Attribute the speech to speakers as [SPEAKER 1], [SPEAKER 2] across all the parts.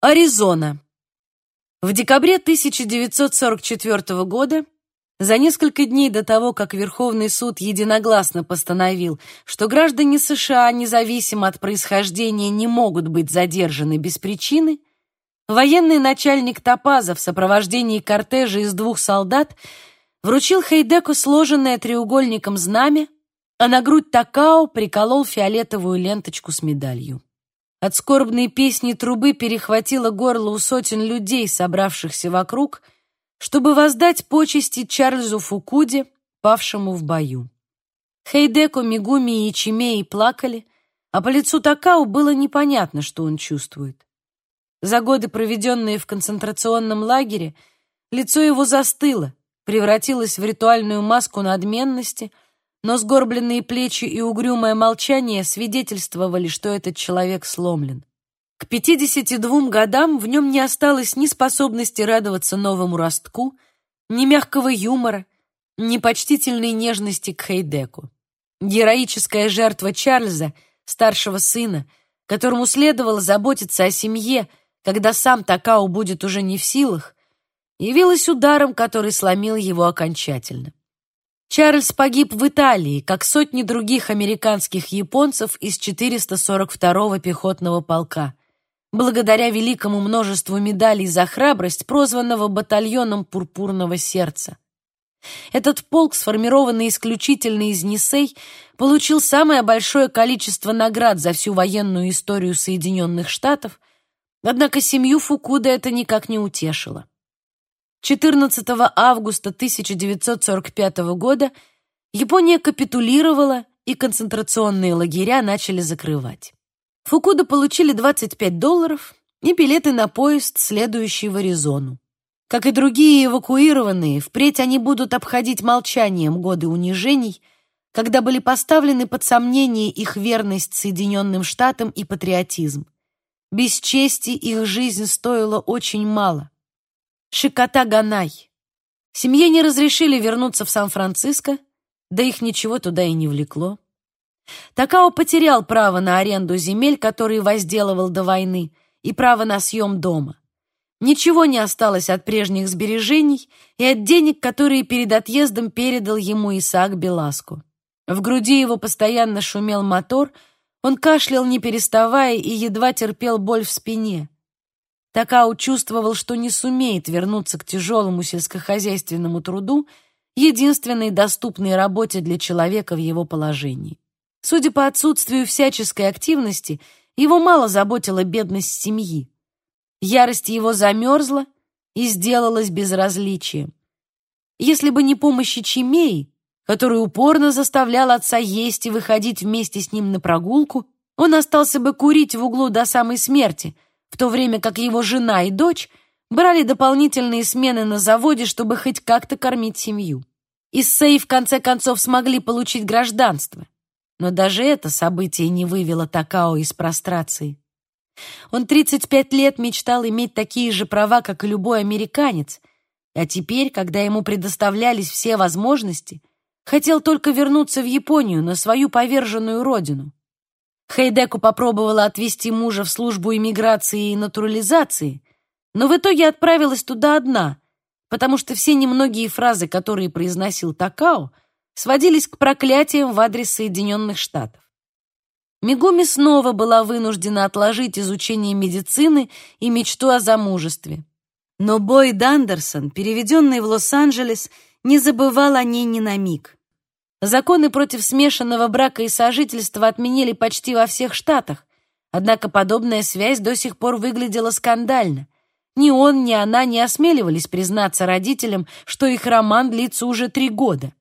[SPEAKER 1] Аризона. В декабре 1944 года, за несколько дней до того, как Верховный суд единогласно постановил, что граждане США, независимо от происхождения, не могут быть задержаны без причины, военный начальник Топаза в сопровождении кортежа из двух солдат вручил Хейдеку сложенное треугольником знамя, а на грудь Такао приколол фиолетовую ленточку с медалью. От скорбной песни трубы перехватило горло у сотен людей, собравшихся вокруг, чтобы воздать почести Чарльзу Фукуде, павшему в бою. Хейдеко, Мигуми и Чимеи плакали, а по лицу Такао было непонятно, что он чувствует. За годы, проведенные в концентрационном лагере, лицо его застыло, превратилось в ритуальную маску надменности — но сгорбленные плечи и угрюмое молчание свидетельствовали, что этот человек сломлен. К 52 годам в нем не осталось ни способности радоваться новому ростку, ни мягкого юмора, ни почтительной нежности к Хейдеку. Героическая жертва Чарльза, старшего сына, которому следовало заботиться о семье, когда сам Такао будет уже не в силах, явилась ударом, который сломил его окончательно. Чарльз погиб в Италии, как сотни других американских японцев из 442-го пехотного полка, благодаря великому множеству медалей за храбрость, прозванного батальоном Пурпурного сердца. Этот полк, сформированный исключительно из Нисей, получил самое большое количество наград за всю военную историю Соединенных Штатов, однако семью Фукуда это никак не утешило. 14 августа 1945 года Япония капитулировала, и концентрационные лагеря начали закрывать. Фукуда получили 25 долларов и билеты на поезд, следующий в Аризону. Как и другие эвакуированные, впредь они будут обходить молчанием годы унижений, когда были поставлены под сомнение их верность Соединенным Штатам и патриотизм. Без чести их жизнь стоила очень мало. Шикота Ганай. Семье не разрешили вернуться в Сан-Франциско, да их ничего туда и не влекло. Такао потерял право на аренду земель, которые возделывал до войны, и право на съем дома. Ничего не осталось от прежних сбережений и от денег, которые перед отъездом передал ему Исаак Беласку. В груди его постоянно шумел мотор, он кашлял не переставая и едва терпел боль в спине. Такао чувствовал, что не сумеет вернуться к тяжелому сельскохозяйственному труду, единственной доступной работе для человека в его положении. Судя по отсутствию всяческой активности, его мало заботила бедность семьи. Ярость его замерзла и сделалась безразличием. Если бы не помощь Чимеи, который упорно заставлял отца есть и выходить вместе с ним на прогулку, он остался бы курить в углу до самой смерти — в то время как его жена и дочь брали дополнительные смены на заводе, чтобы хоть как-то кормить семью. Иссей в конце концов смогли получить гражданство, но даже это событие не вывело Такао из прострации. Он 35 лет мечтал иметь такие же права, как и любой американец, а теперь, когда ему предоставлялись все возможности, хотел только вернуться в Японию, на свою поверженную родину. Хейдеку попробовала отвезти мужа в службу иммиграции и натурализации, но в итоге отправилась туда одна, потому что все немногие фразы, которые произносил Такао, сводились к проклятиям в адрес Соединенных Штатов. Мигуми снова была вынуждена отложить изучение медицины и мечту о замужестве. Но Бойд Андерсон, переведенный в Лос-Анджелес, не забывал о ней ни на миг. Законы против смешанного брака и сожительства отменили почти во всех штатах, однако подобная связь до сих пор выглядела скандально. Ни он, ни она не осмеливались признаться родителям, что их роман длится уже три года.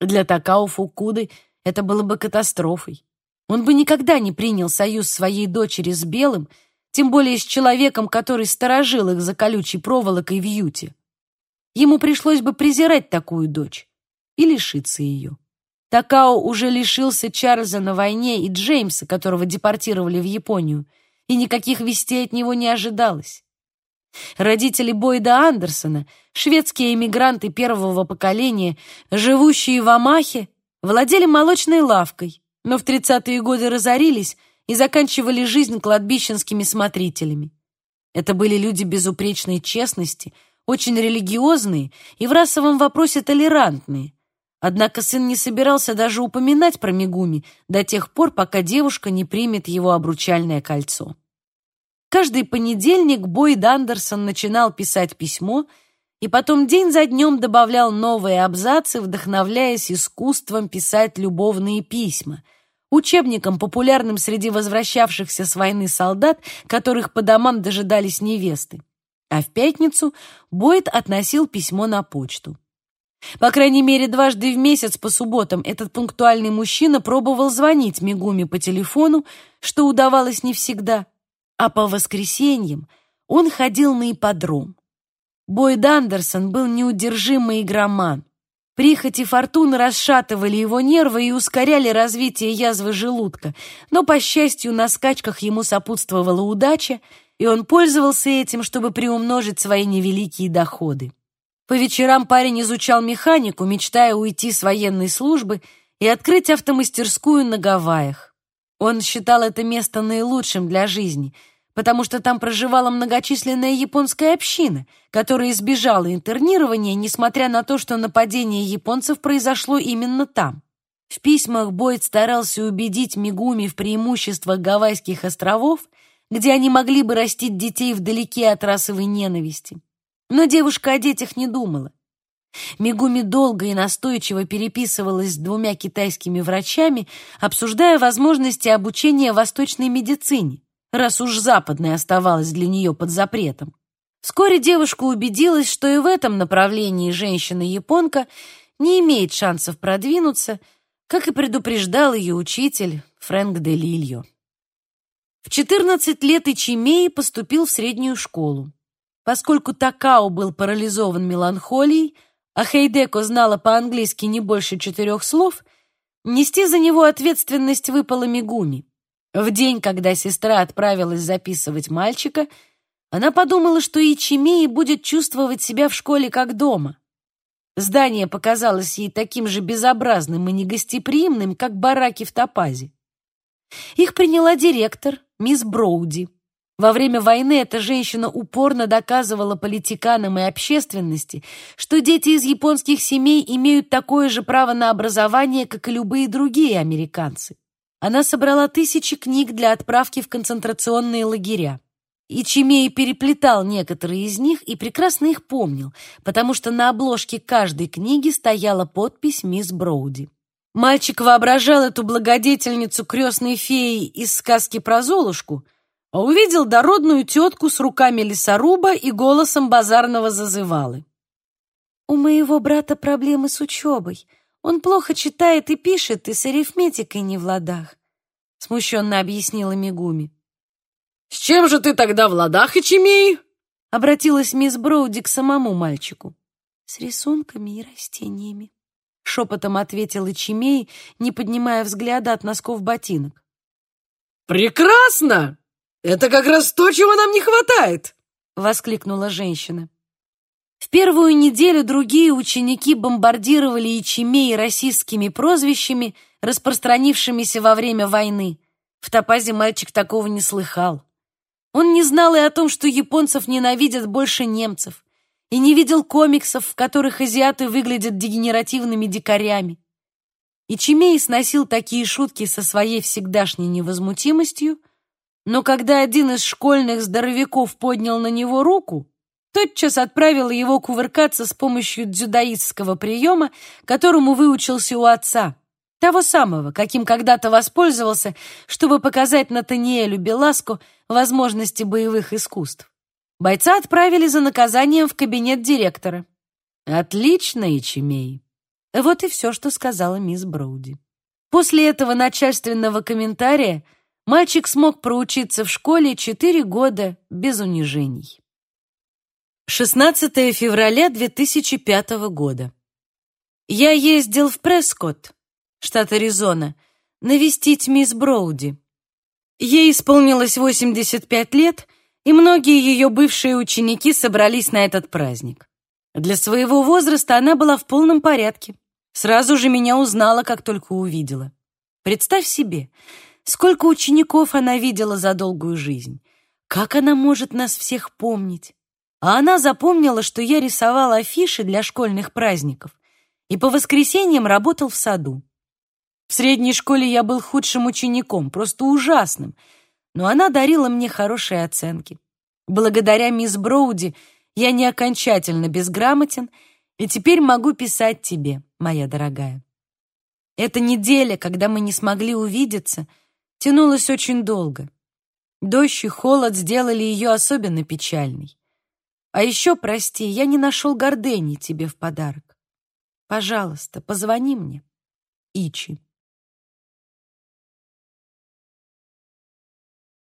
[SPEAKER 1] Для Такао Фукуды это было бы катастрофой. Он бы никогда не принял союз своей дочери с Белым, тем более с человеком, который сторожил их за колючей проволокой в Юте. Ему пришлось бы презирать такую дочь и лишиться ее. Такао уже лишился Чарльза на войне и Джеймса, которого депортировали в Японию, и никаких вестей от него не ожидалось. Родители Бойда Андерсона, шведские эмигранты первого поколения, живущие в Амахе, владели молочной лавкой, но в 30-е годы разорились и заканчивали жизнь кладбищенскими смотрителями. Это были люди безупречной честности, очень религиозные и в расовом вопросе толерантные. Однако сын не собирался даже упоминать про Мигуми до тех пор, пока девушка не примет его обручальное кольцо. Каждый понедельник Бойд Андерсон начинал писать письмо и потом день за днем добавлял новые абзацы, вдохновляясь искусством писать любовные письма, учебником, популярным среди возвращавшихся с войны солдат, которых по домам дожидались невесты. А в пятницу Бойд относил письмо на почту. По крайней мере, дважды в месяц по субботам этот пунктуальный мужчина пробовал звонить Мигуми по телефону, что удавалось не всегда, а по воскресеньям он ходил на ипподром. Бойд Андерсон был неудержимый игроман. Прихоти фортуны расшатывали его нервы и ускоряли развитие язвы желудка, но, по счастью, на скачках ему сопутствовала удача, и он пользовался этим, чтобы приумножить свои невеликие доходы. По вечерам парень изучал механику, мечтая уйти с военной службы и открыть автомастерскую на Гавайях. Он считал это место наилучшим для жизни, потому что там проживала многочисленная японская община, которая избежала интернирования, несмотря на то, что нападение японцев произошло именно там. В письмах Бойд старался убедить Мигуми в преимуществах Гавайских островов, где они могли бы растить детей вдалеке от расовой ненависти. Но девушка о детях не думала. Мигуми долго и настойчиво переписывалась с двумя китайскими врачами, обсуждая возможности обучения восточной медицине, раз уж западная оставалась для нее под запретом. Вскоре девушка убедилась, что и в этом направлении женщина-японка не имеет шансов продвинуться, как и предупреждал ее учитель Фрэнк де Лильо. В 14 лет Ичимей поступил в среднюю школу. Поскольку Такао был парализован меланхолией, а Хейдеко знала по-английски не больше четырех слов, нести за него ответственность выпала Мигуми. В день, когда сестра отправилась записывать мальчика, она подумала, что Ичимеи будет чувствовать себя в школе как дома. Здание показалось ей таким же безобразным и негостеприимным, как бараки в Топазе. Их приняла директор, мисс Броуди. Во время войны эта женщина упорно доказывала политиканам и общественности, что дети из японских семей имеют такое же право на образование, как и любые другие американцы. Она собрала тысячи книг для отправки в концентрационные лагеря. И Чимей переплетал некоторые из них и прекрасно их помнил, потому что на обложке каждой книги стояла подпись «Мисс Броуди». Мальчик воображал эту благодетельницу крестной феи из сказки про Золушку — увидел дородную тетку с руками лесоруба и голосом базарного зазывалы. «У моего брата проблемы с учебой. Он плохо читает и пишет, и с арифметикой не в ладах», — смущенно объяснила Мигуми.
[SPEAKER 2] «С чем же ты тогда в ладах, Ичимей?»
[SPEAKER 1] — обратилась мисс Броуди к самому мальчику. «С рисунками и растениями», — шепотом ответил Ичимей, не поднимая взгляда от носков ботинок.
[SPEAKER 2] «Прекрасно!» «Это как раз то, чего нам не хватает!»
[SPEAKER 1] — воскликнула женщина. В первую неделю другие ученики бомбардировали Ичимей российскими прозвищами, распространившимися во время войны. В Топазе мальчик такого не слыхал. Он не знал и о том, что японцев ненавидят больше немцев, и не видел комиксов, в которых азиаты выглядят дегенеративными дикарями. Ичимей сносил такие шутки со своей всегдашней невозмутимостью, но когда один из школьных здоровяков поднял на него руку, тотчас отправил его кувыркаться с помощью дзюдоистского приема, которому выучился у отца, того самого, каким когда-то воспользовался, чтобы показать Натаниэлю Беласко возможности боевых искусств. Бойца отправили за наказанием в кабинет директора. «Отлично, Ичимей!» Вот и все, что сказала мисс Броуди. После этого начальственного комментария мальчик смог проучиться в школе четыре года без унижений. 16 февраля 2005 года. Я ездил в Прескотт, штат Аризона, навестить мисс Броуди. Ей исполнилось 85 лет, и многие ее бывшие ученики собрались на этот праздник. Для своего возраста она была в полном порядке. Сразу же меня узнала, как только увидела. Представь себе, Сколько учеников она видела за долгую жизнь. Как она может нас всех помнить? А она запомнила, что я рисовал афиши для школьных праздников и по воскресеньям работал в саду. В средней школе я был худшим учеником, просто ужасным, но она дарила мне хорошие оценки. Благодаря мисс Броуди я не окончательно безграмотен и теперь могу писать тебе, моя дорогая. Эта неделя, когда мы не смогли увидеться, тянулась очень долго. Дождь и холод сделали ее особенно печальной. А еще, прости, я не нашел гордени тебе в подарок. Пожалуйста, позвони мне. Ичи.